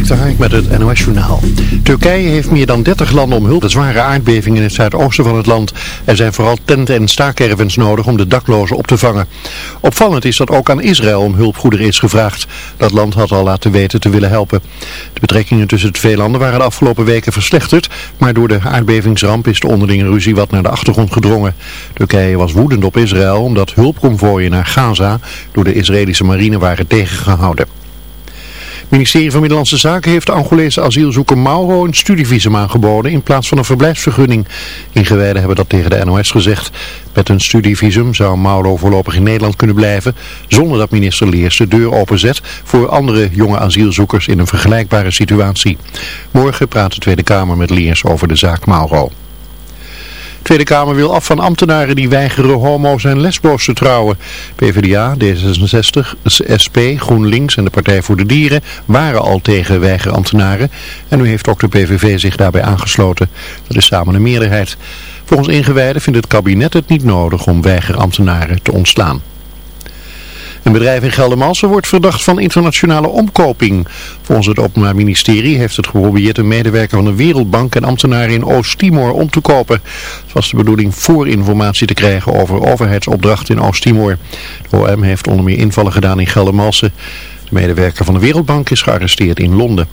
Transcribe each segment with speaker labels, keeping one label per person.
Speaker 1: Dik met het NOS Journaal. Turkije heeft meer dan 30 landen om hulp. De zware aardbeving in het zuidoosten van het land. Er zijn vooral tenten en staakervens nodig om de daklozen op te vangen. Opvallend is dat ook aan Israël om hulpgoederen is gevraagd. Dat land had al laten weten te willen helpen. De betrekkingen tussen de twee landen waren de afgelopen weken verslechterd. Maar door de aardbevingsramp is de onderlinge ruzie wat naar de achtergrond gedrongen. Turkije was woedend op Israël omdat hulpconvooien naar Gaza door de Israëlische marine waren tegengehouden. Ministerie van Middellandse Zaken heeft de Angolese asielzoeker Mauro een studievisum aangeboden in plaats van een verblijfsvergunning. Ingewijden hebben dat tegen de NOS gezegd. Met een studievisum zou Mauro voorlopig in Nederland kunnen blijven zonder dat minister Leers de deur openzet voor andere jonge asielzoekers in een vergelijkbare situatie. Morgen praat de Tweede Kamer met Leers over de zaak Mauro. Tweede Kamer wil af van ambtenaren die weigeren homo's en lesbo's te trouwen. PvdA, D66, SP, GroenLinks en de Partij voor de Dieren waren al tegen weigerambtenaren. En nu heeft ook de PVV zich daarbij aangesloten. Dat is samen een meerderheid. Volgens ingewijden vindt het kabinet het niet nodig om weigerambtenaren te ontslaan. Een bedrijf in Geldermalsen wordt verdacht van internationale omkoping. Volgens het Openbaar Ministerie heeft het geprobeerd een medewerker van de Wereldbank en ambtenaren in Oost-Timor om te kopen. Het was de bedoeling voorinformatie te krijgen over overheidsopdrachten in Oost-Timor. De OM heeft onder meer invallen gedaan in Geldermalsen. De medewerker van de Wereldbank is gearresteerd in Londen.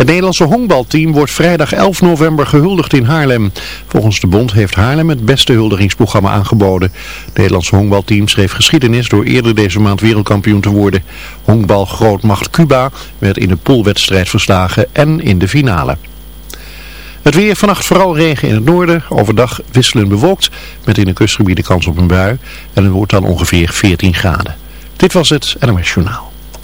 Speaker 1: Het Nederlandse honkbalteam wordt vrijdag 11 november gehuldigd in Haarlem. Volgens de bond heeft Haarlem het beste huldigingsprogramma aangeboden. Het Nederlandse honkbalteam schreef geschiedenis door eerder deze maand wereldkampioen te worden. Honkbalgrootmacht Cuba werd in de poolwedstrijd verslagen en in de finale. Het weer vannacht vooral regen in het noorden, overdag wisselend bewolkt, met in de kustgebieden kans op een bui. En het wordt dan ongeveer 14 graden. Dit was het NMS Journaal.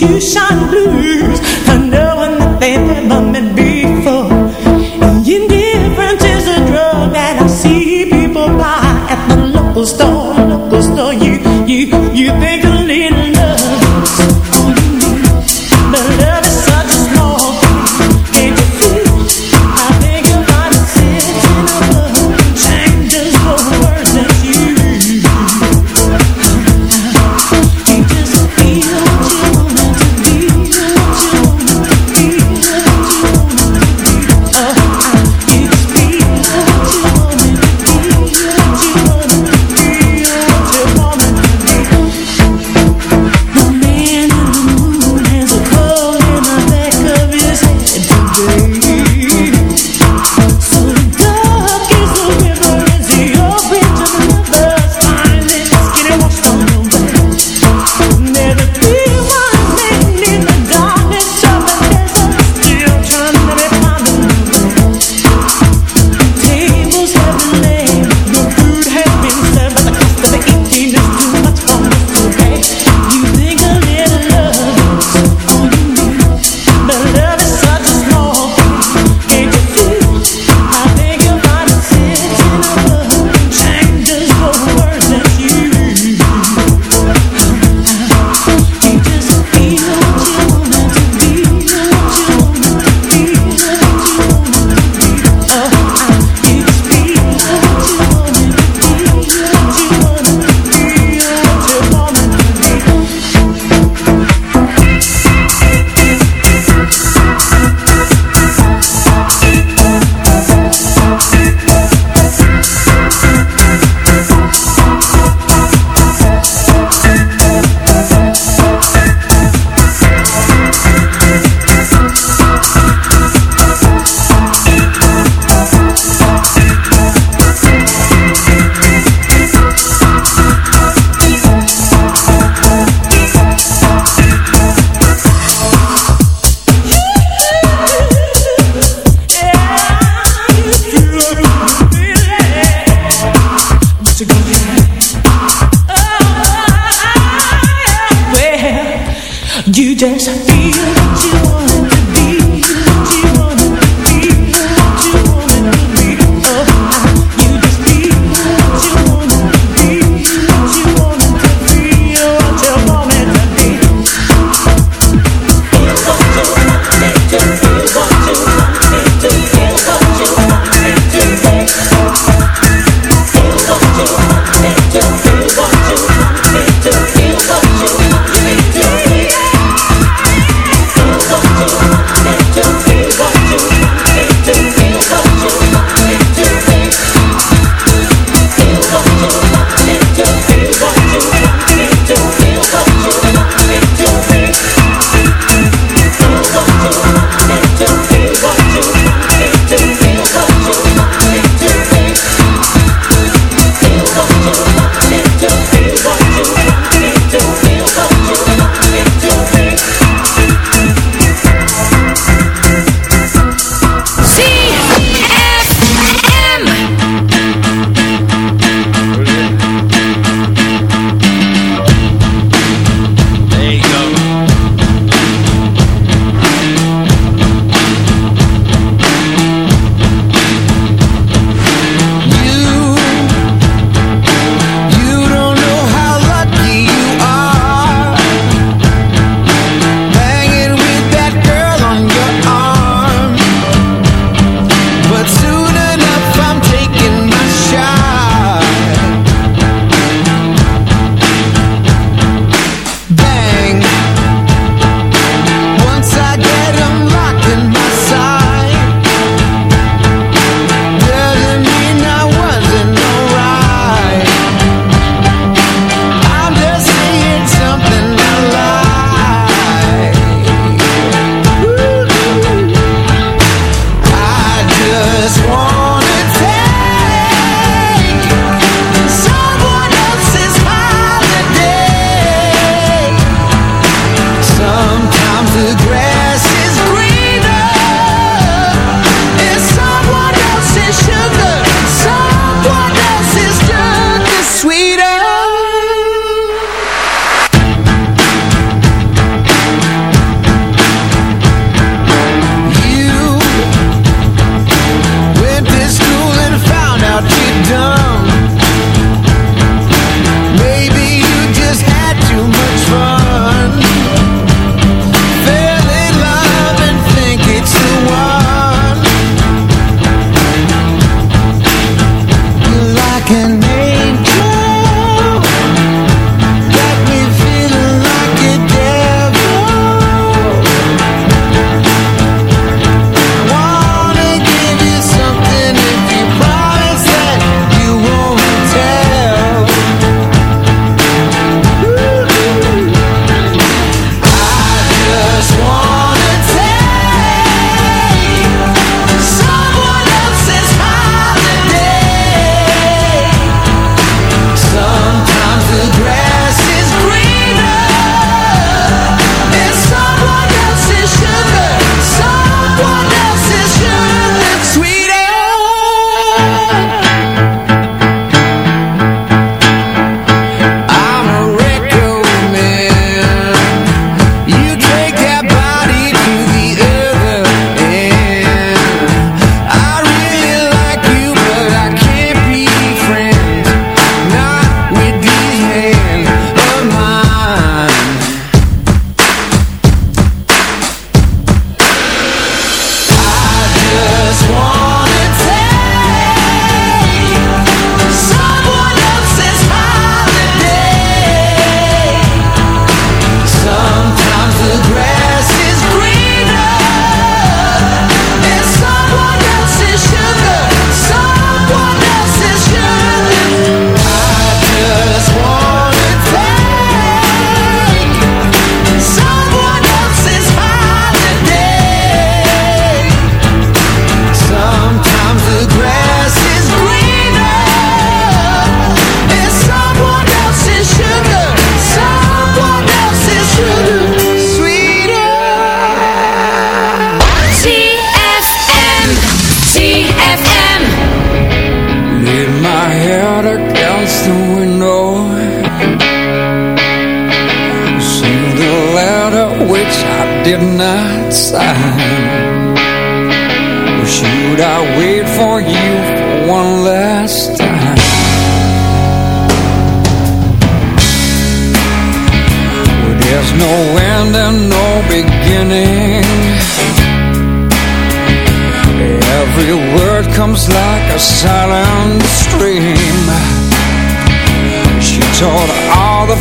Speaker 2: you
Speaker 3: shine blue.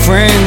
Speaker 3: Friends.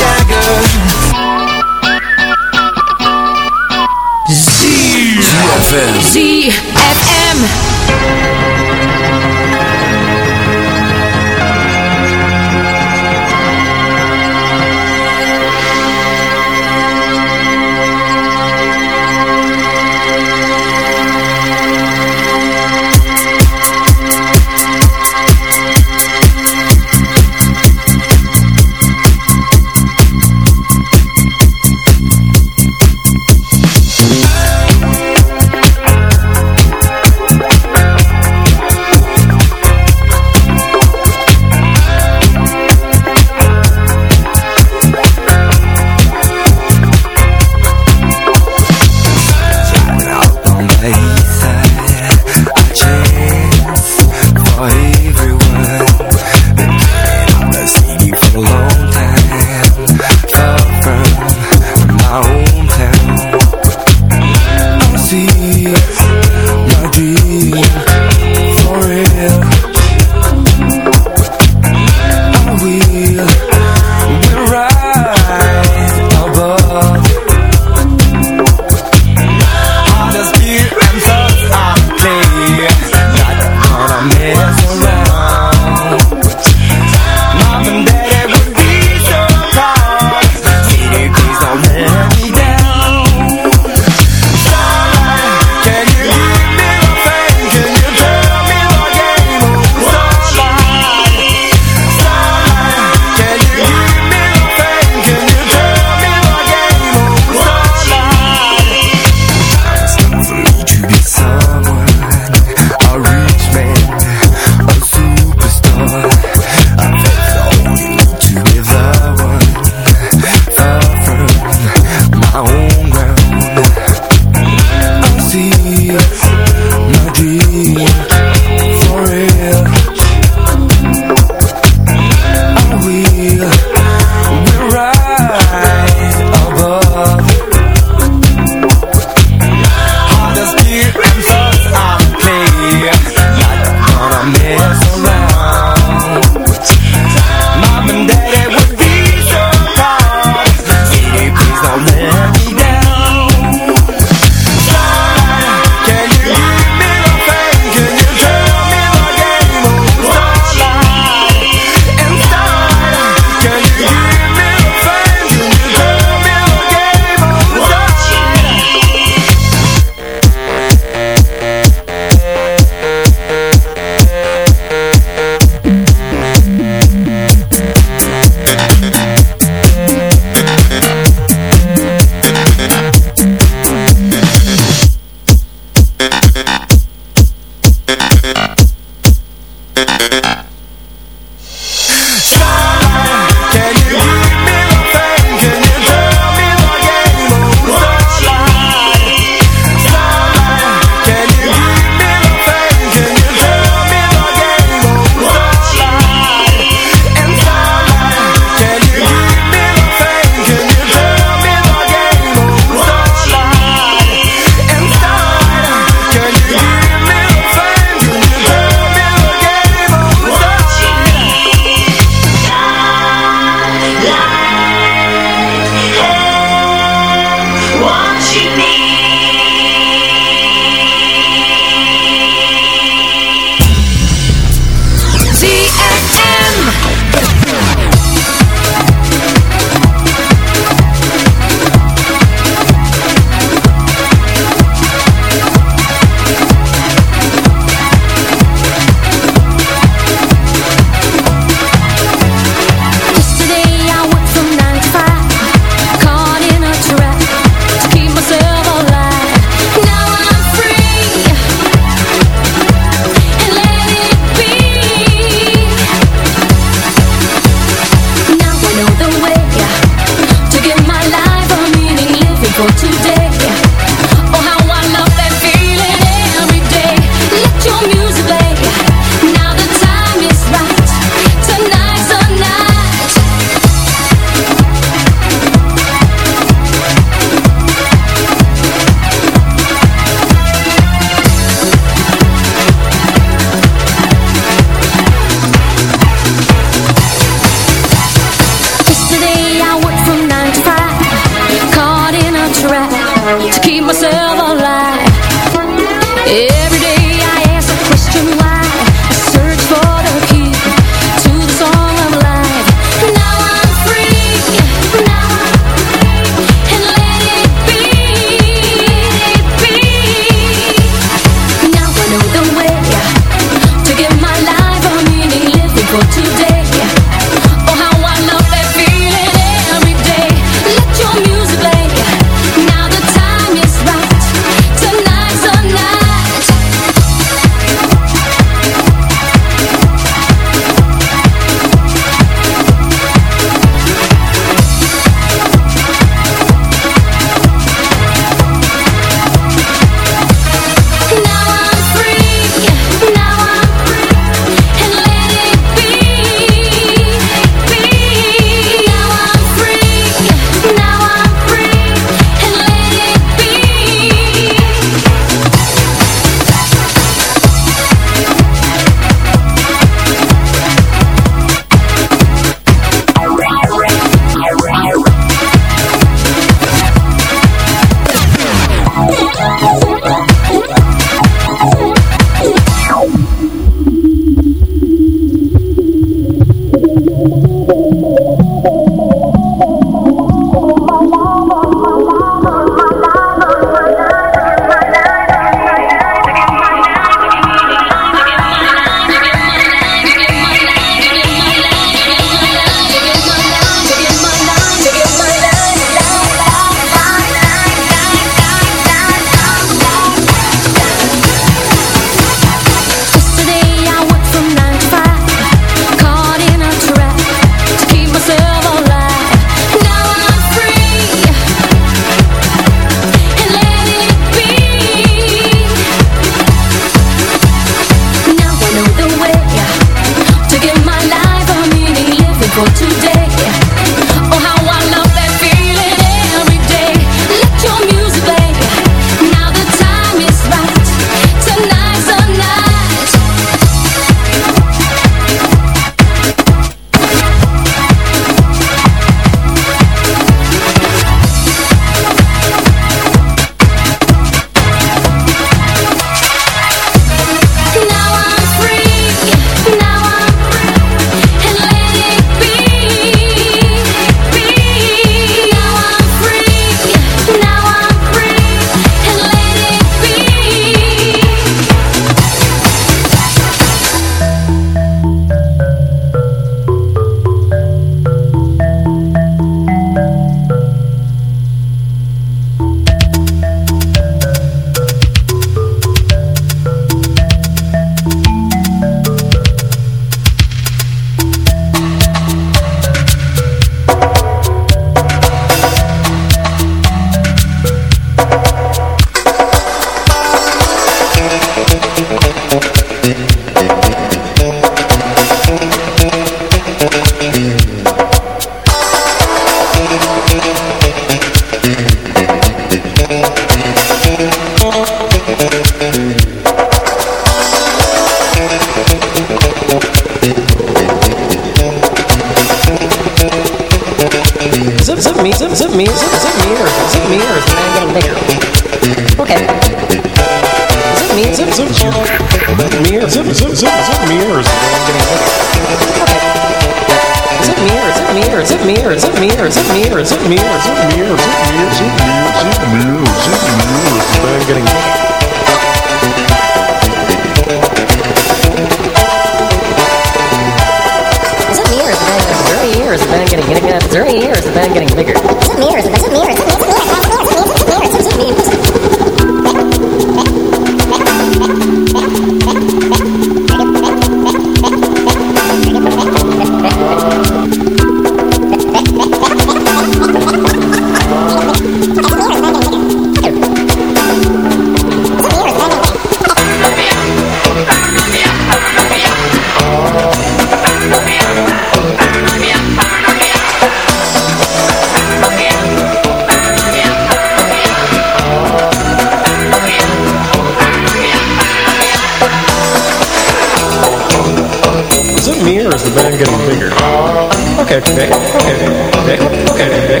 Speaker 4: Okay, okay, okay, okay.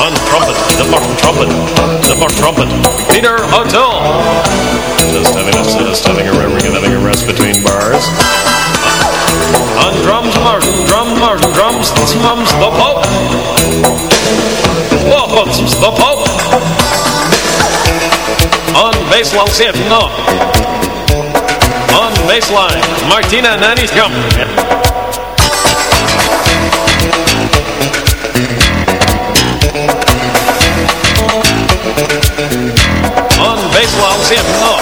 Speaker 5: On trumpet, the more trumpet, the more trumpet. Peter O'Toole. Just having a just having a having a rest between bars. On drums, Martin, drum, Martin, drums, mums, the Pope. Whoa, the Pope. On bass, it, no. On baseline, Martina Nani's come. hitting up.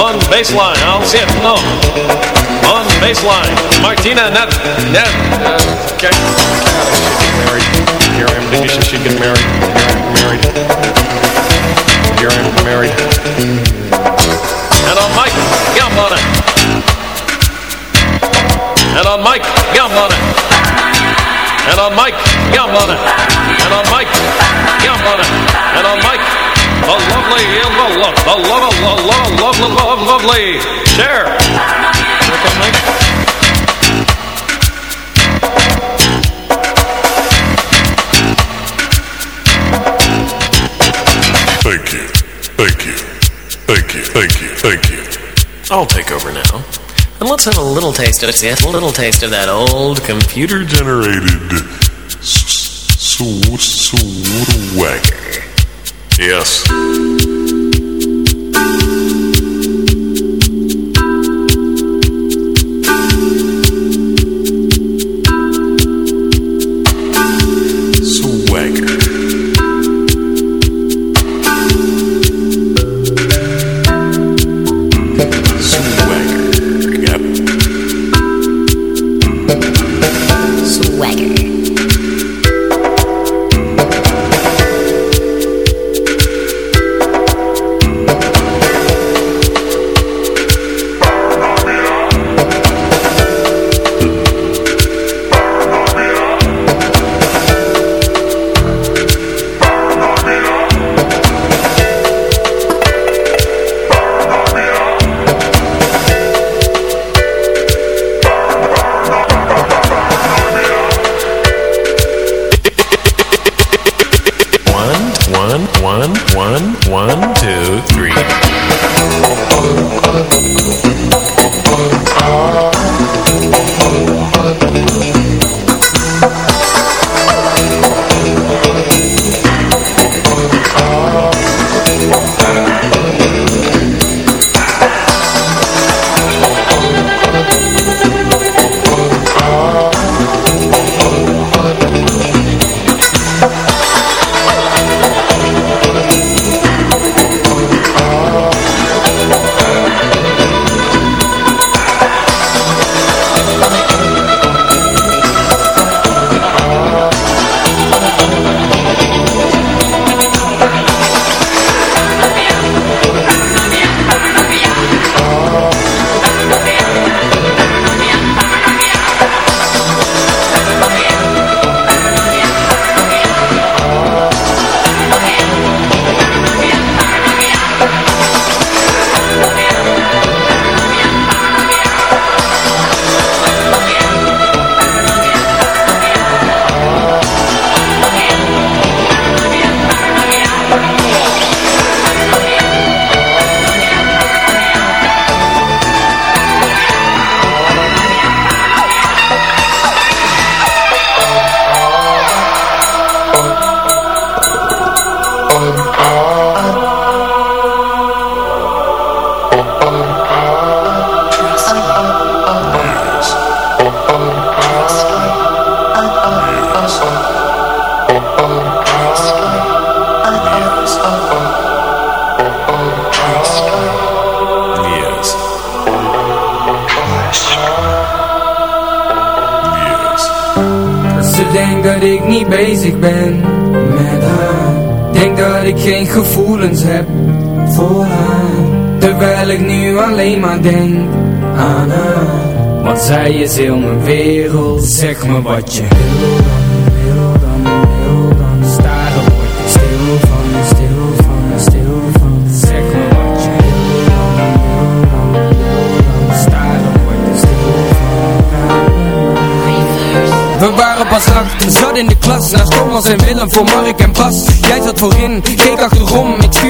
Speaker 5: On baseline, Al's hitting No, On baseline, Martina Nev... Nev... Uh, okay. Married. Here I am thinking she should get married. Married. Here I am married. And on Mike yum on it. And on Mike yum on it. And on Mike yum on it. And on Mike yum on it. And on Mike the lovely, the love, the love, the love, love, love, love, lovely. Share. Here come Mike.
Speaker 6: Thank you. Thank you. Thank you. Thank you. Thank you.
Speaker 7: I'll take over now. And let's have a little taste of it. A little taste of that old computer.
Speaker 6: Generated swagger.
Speaker 5: Yes.
Speaker 2: Is heel mijn wereld Zeg me wat je wil stil van, stil van, Zeg me wat je We waren pas zat in de klas. Naast Thomas en Willem voor Mark en Bas. Jij zat voorin, keek achterom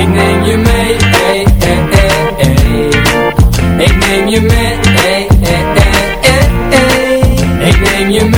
Speaker 2: ik neem je mee hey, hey, hey, hey. Ik neem je mee hey, hey, hey, hey, hey. Ik neem je mee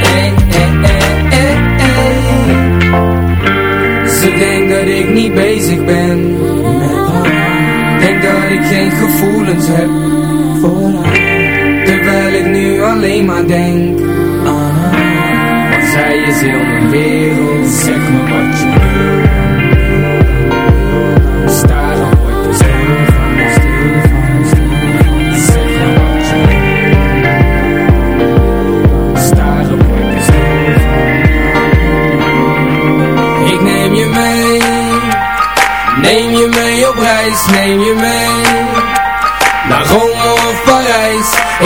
Speaker 2: geen gevoelens heb voor Terwijl ik nu alleen maar denk aan Want zij is heel mijn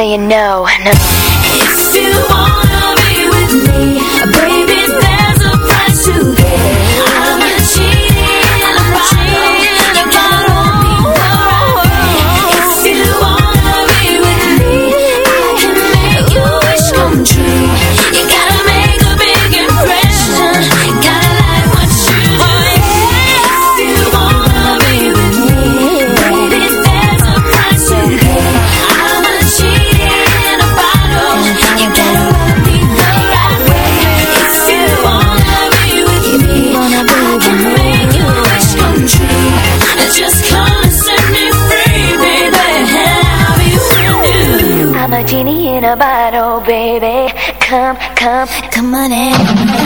Speaker 8: saying no. the bottle, baby. Come, come, come on in.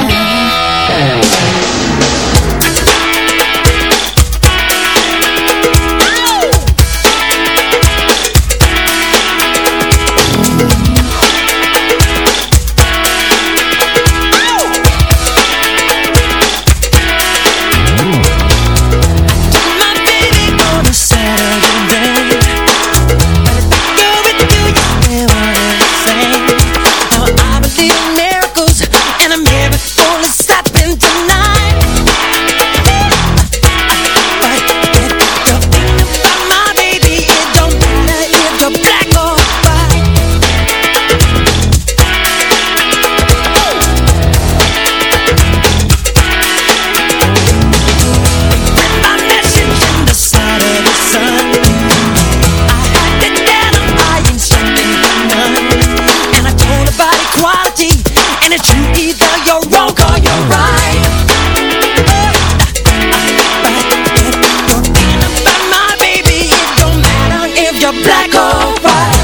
Speaker 9: black or white.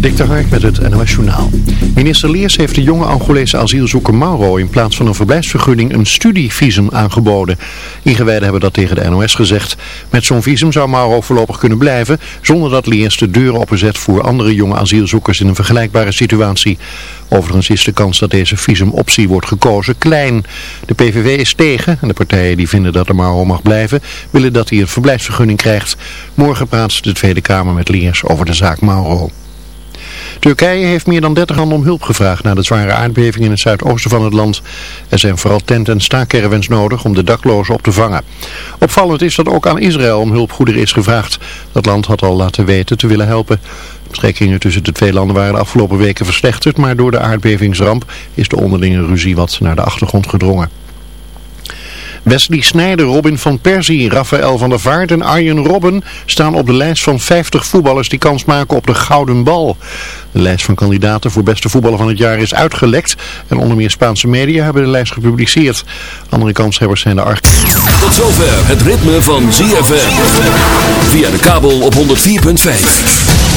Speaker 1: Dik de Hark met het NOS Journaal. Minister Leers heeft de jonge Angolese asielzoeker Mauro in plaats van een verblijfsvergunning een studievisum aangeboden. Ingewijden hebben dat tegen de NOS gezegd. Met zo'n visum zou Mauro voorlopig kunnen blijven zonder dat Leers de deuren openzet voor andere jonge asielzoekers in een vergelijkbare situatie. Overigens is de kans dat deze visumoptie wordt gekozen klein. De PVV is tegen en de partijen die vinden dat de Mauro mag blijven willen dat hij een verblijfsvergunning krijgt. Morgen praat de Tweede Kamer met Leers over de zaak Mauro. Turkije heeft meer dan 30 landen om hulp gevraagd na de zware aardbeving in het zuidoosten van het land. Er zijn vooral tent- en staakcaravans nodig om de daklozen op te vangen. Opvallend is dat ook aan Israël om hulpgoederen is gevraagd. Dat land had al laten weten te willen helpen. De betrekkingen tussen de twee landen waren de afgelopen weken verslechterd, maar door de aardbevingsramp is de onderlinge ruzie wat naar de achtergrond gedrongen. Wesley Sneijder, Robin van Persie, Rafael van der Vaart en Arjen Robben staan op de lijst van 50 voetballers die kans maken op de Gouden Bal. De lijst van kandidaten voor beste voetballer van het jaar is uitgelekt en onder meer Spaanse media hebben de lijst gepubliceerd. Andere kanshebbers zijn de Ark.
Speaker 10: Tot zover het ritme van ZFM. Via de kabel op 104.5.